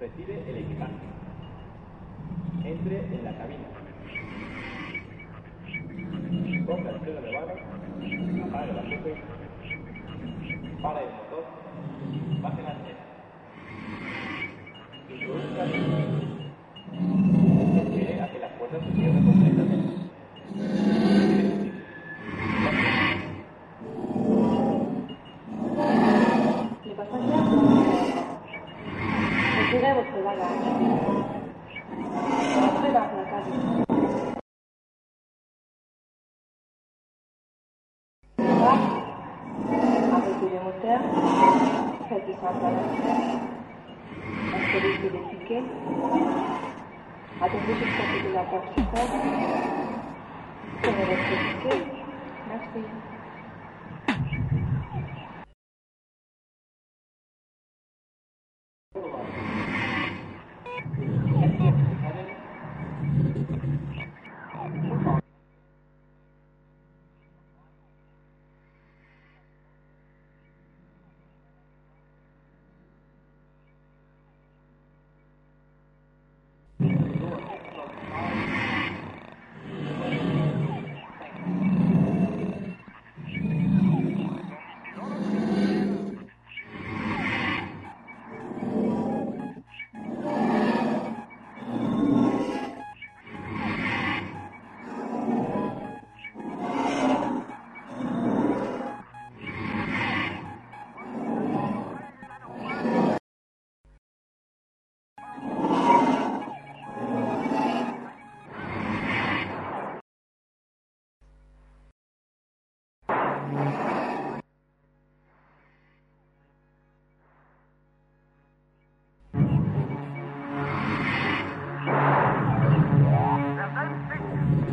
Retire el equipaje. Entre en la cabina. Ponga el freno de mano. Apague las luces. Para el motor. Baje la antena. Introduzca el Espere a que las puertas se cierren les tickets, attendez jusqu'à ce que la porte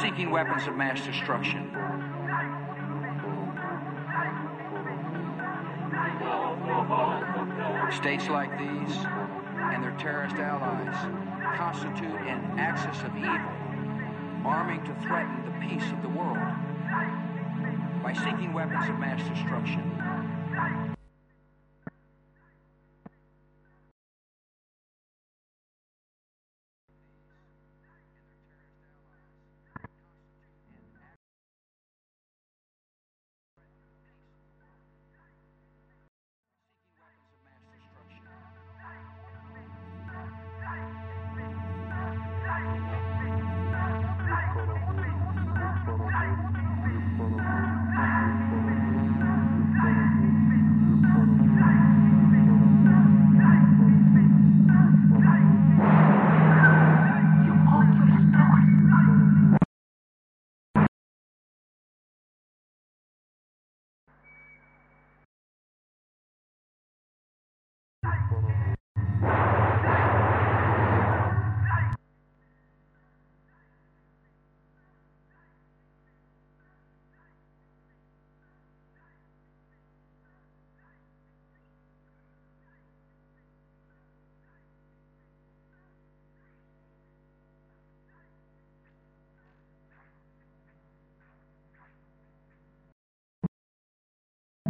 seeking weapons of mass destruction. States like these and their terrorist allies constitute an axis of evil, arming to threaten the peace of the world by seeking weapons of mass destruction.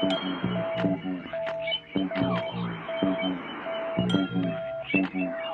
Thank you.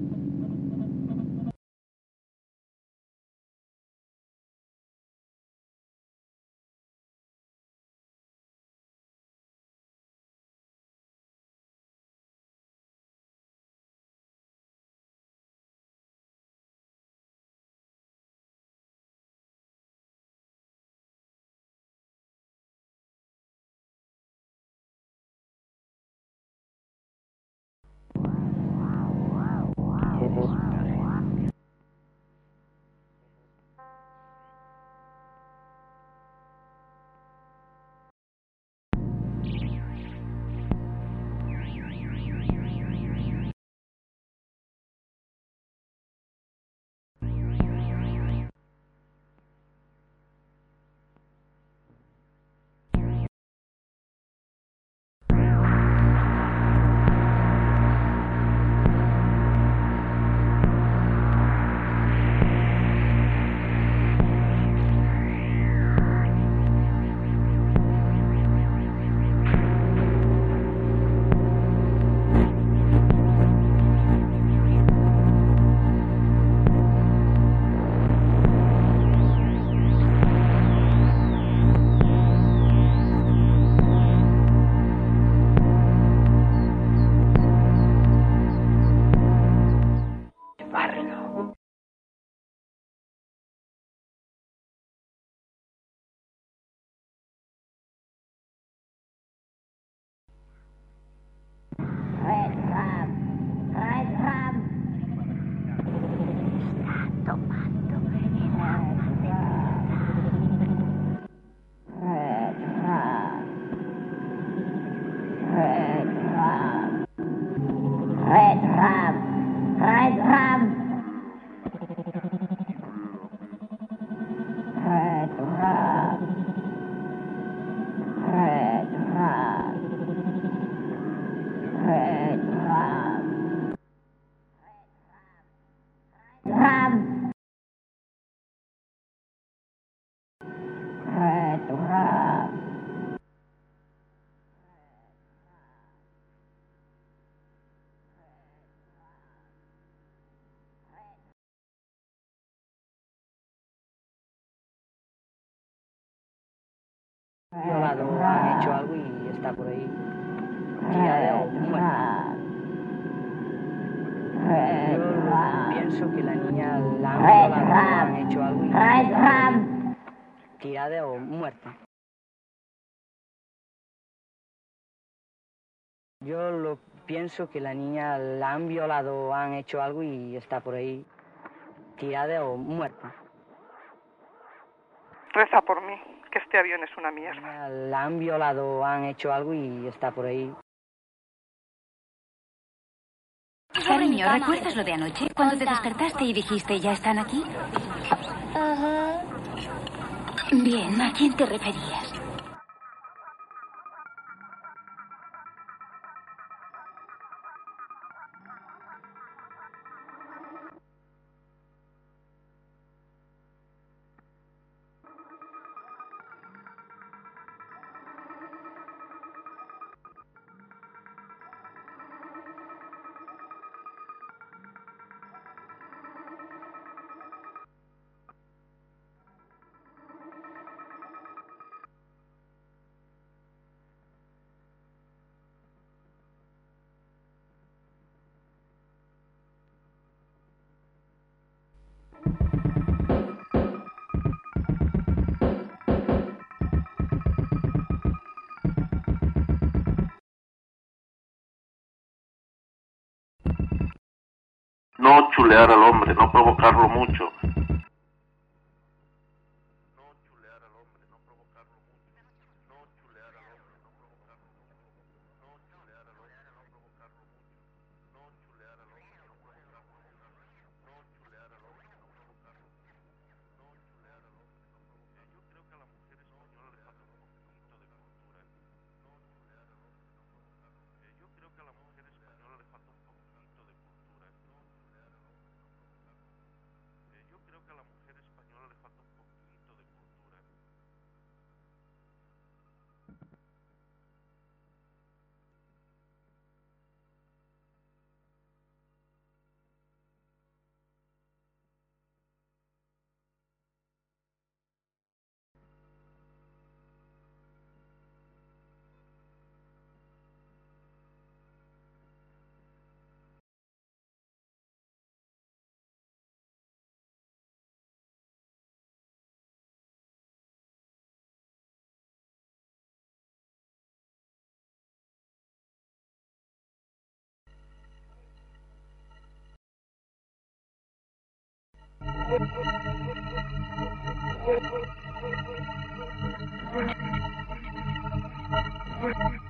violado, han hecho algo y está por ahí tirada o muerta. Yo pienso que la niña la han violado, han hecho algo y está tirada o muerta. Yo lo pienso que la niña la han violado, han hecho algo y está por ahí tirada o muerta. Reza por mí, que este avión es una mierda. La han violado, han hecho algo y está por ahí. Cariño, ¿recuerdas lo de anoche? Cuando te despertaste y dijiste, ¿ya están aquí? Bien, ¿a quién te referías? No chulear al hombre, no provocarlo mucho. Thank you.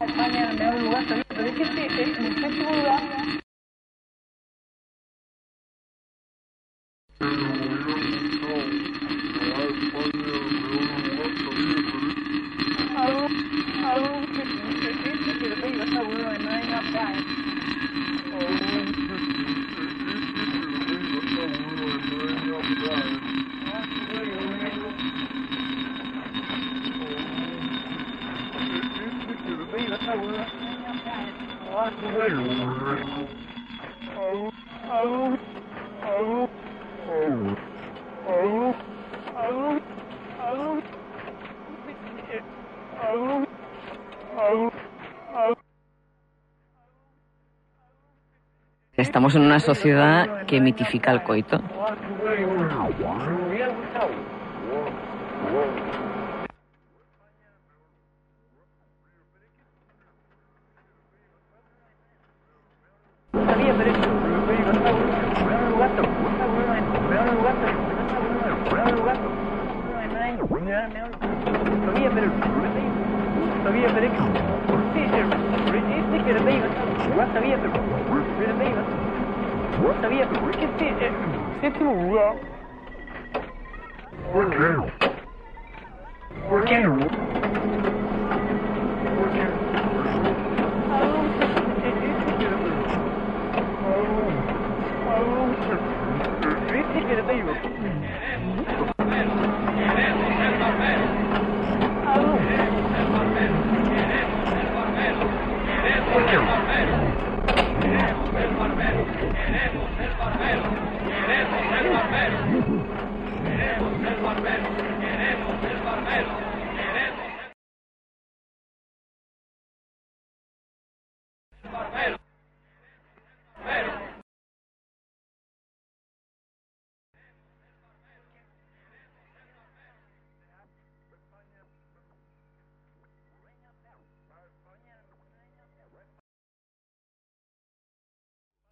España me da un lugar feliz, pero es que este, este, en este lugar algo, algo que se siente que le venga esa hueva no hay una paz. Estamos en una sociedad que mitifica el coito.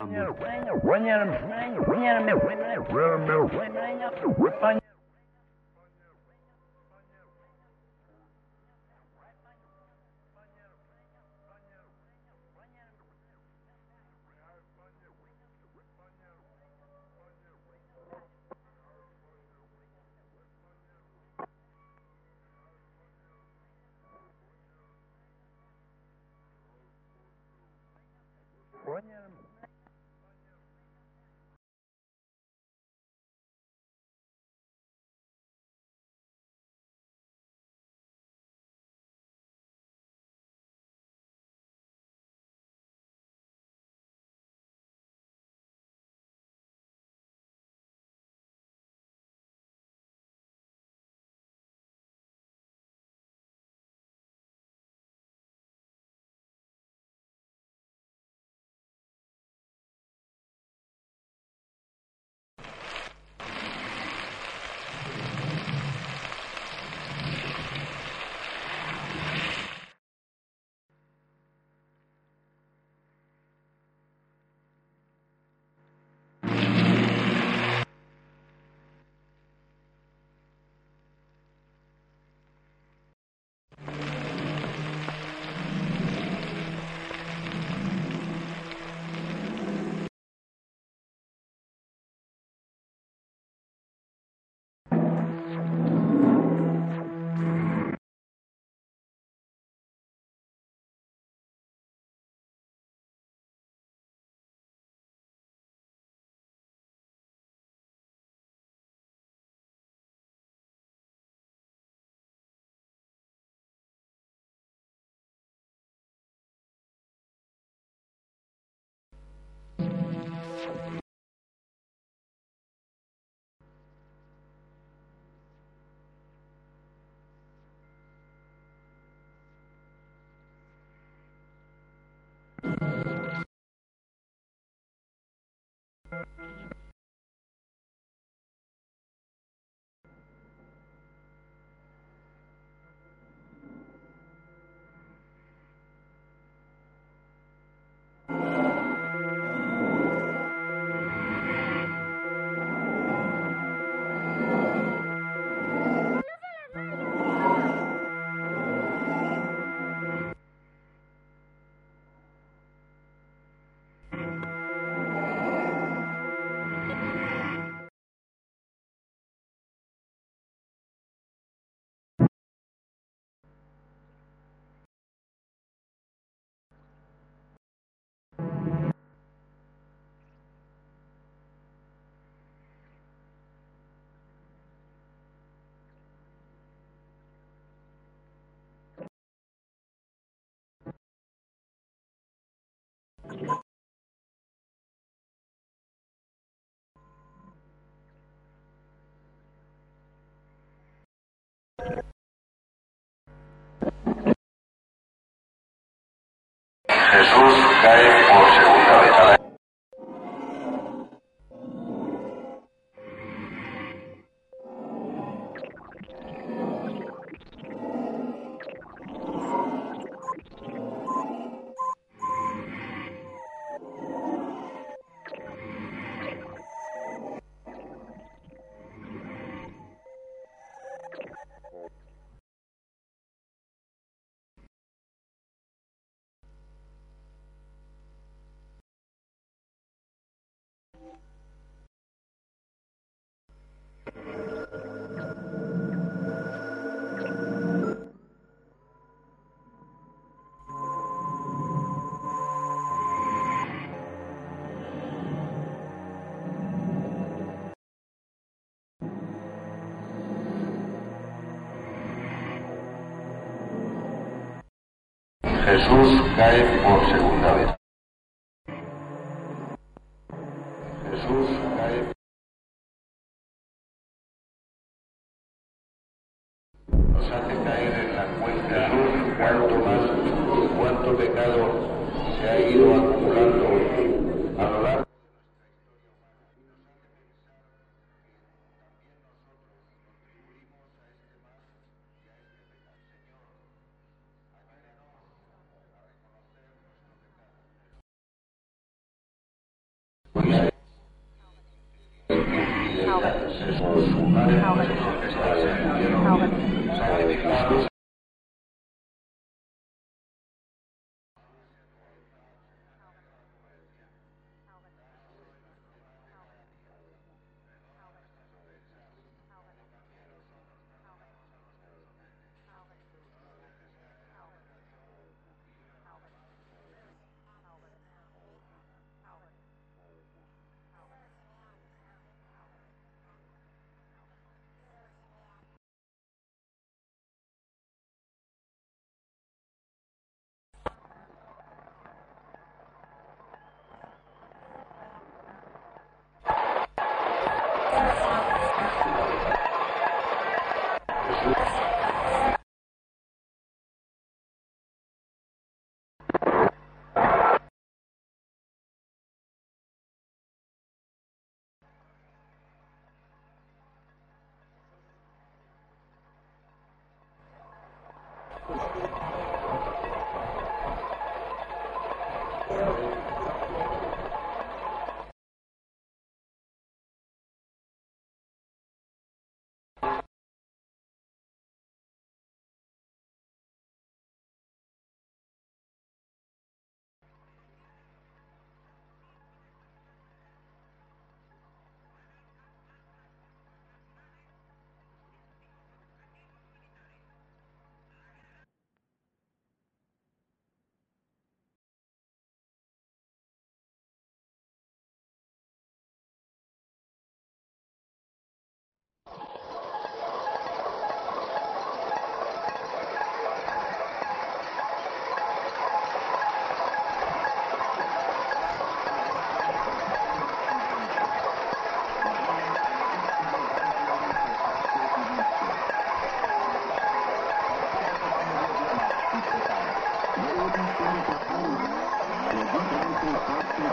Um, Jesús cae por segunda vez Jesús cae por segunda vez. Thank you.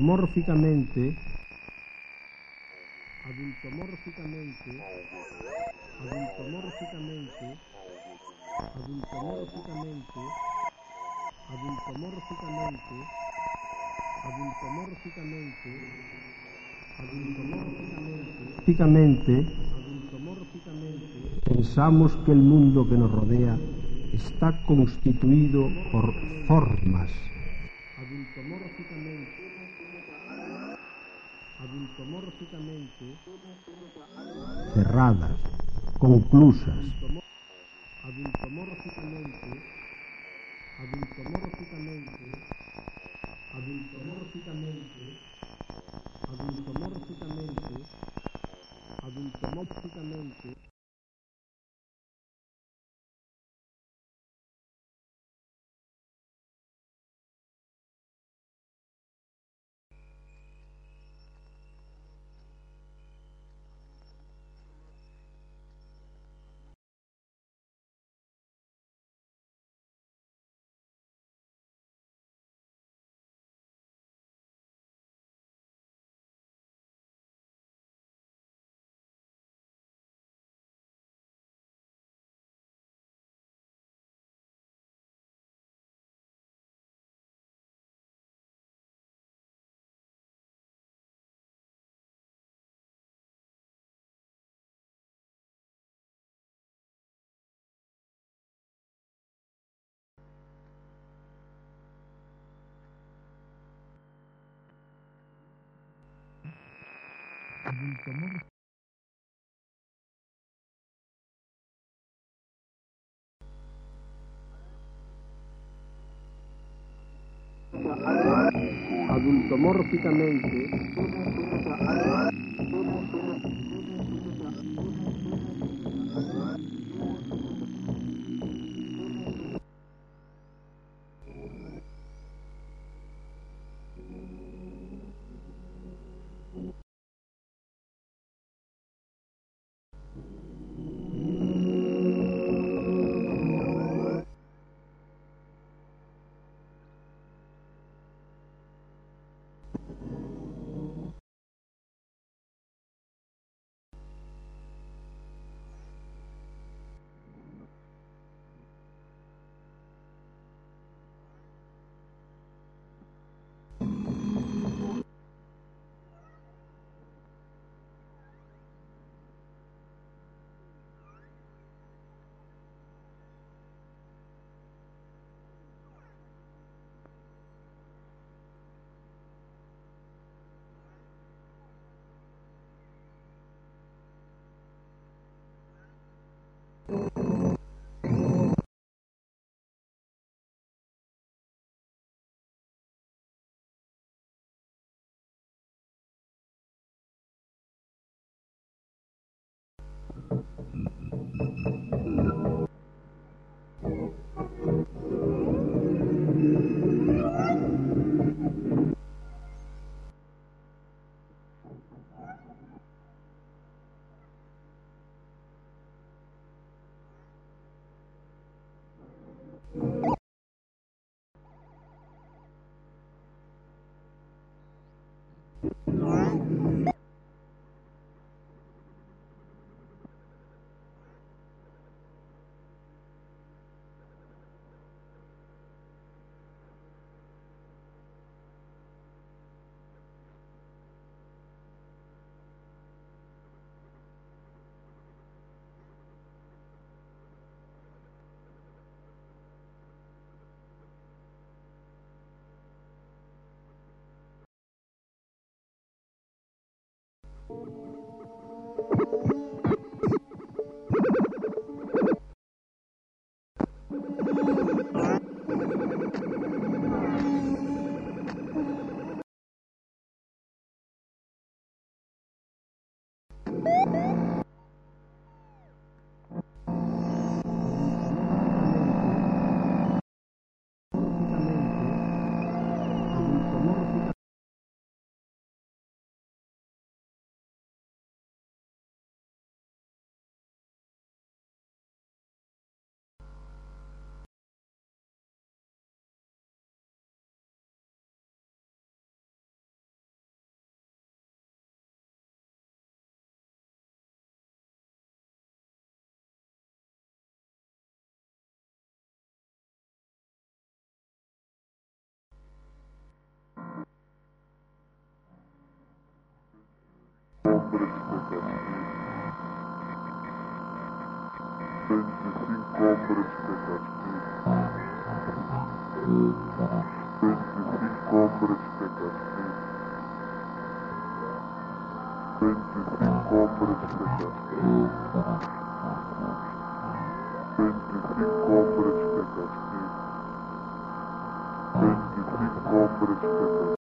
adultomórficamente adultomórficamente adultomórficamente adultomórficamente adultomórficamente adultomórficamente adultomórficamente adultomórficamente pensamos que el mundo que nos rodea está constituido por formas adultomórficamente cerradas, conclusas. Adultomórficamente, adultomórficamente, adultomórficamente, adultomórficamente, adultomórficamente. temor adultomórficamente Mm-hmm. lá. Thank you. hombres pecados.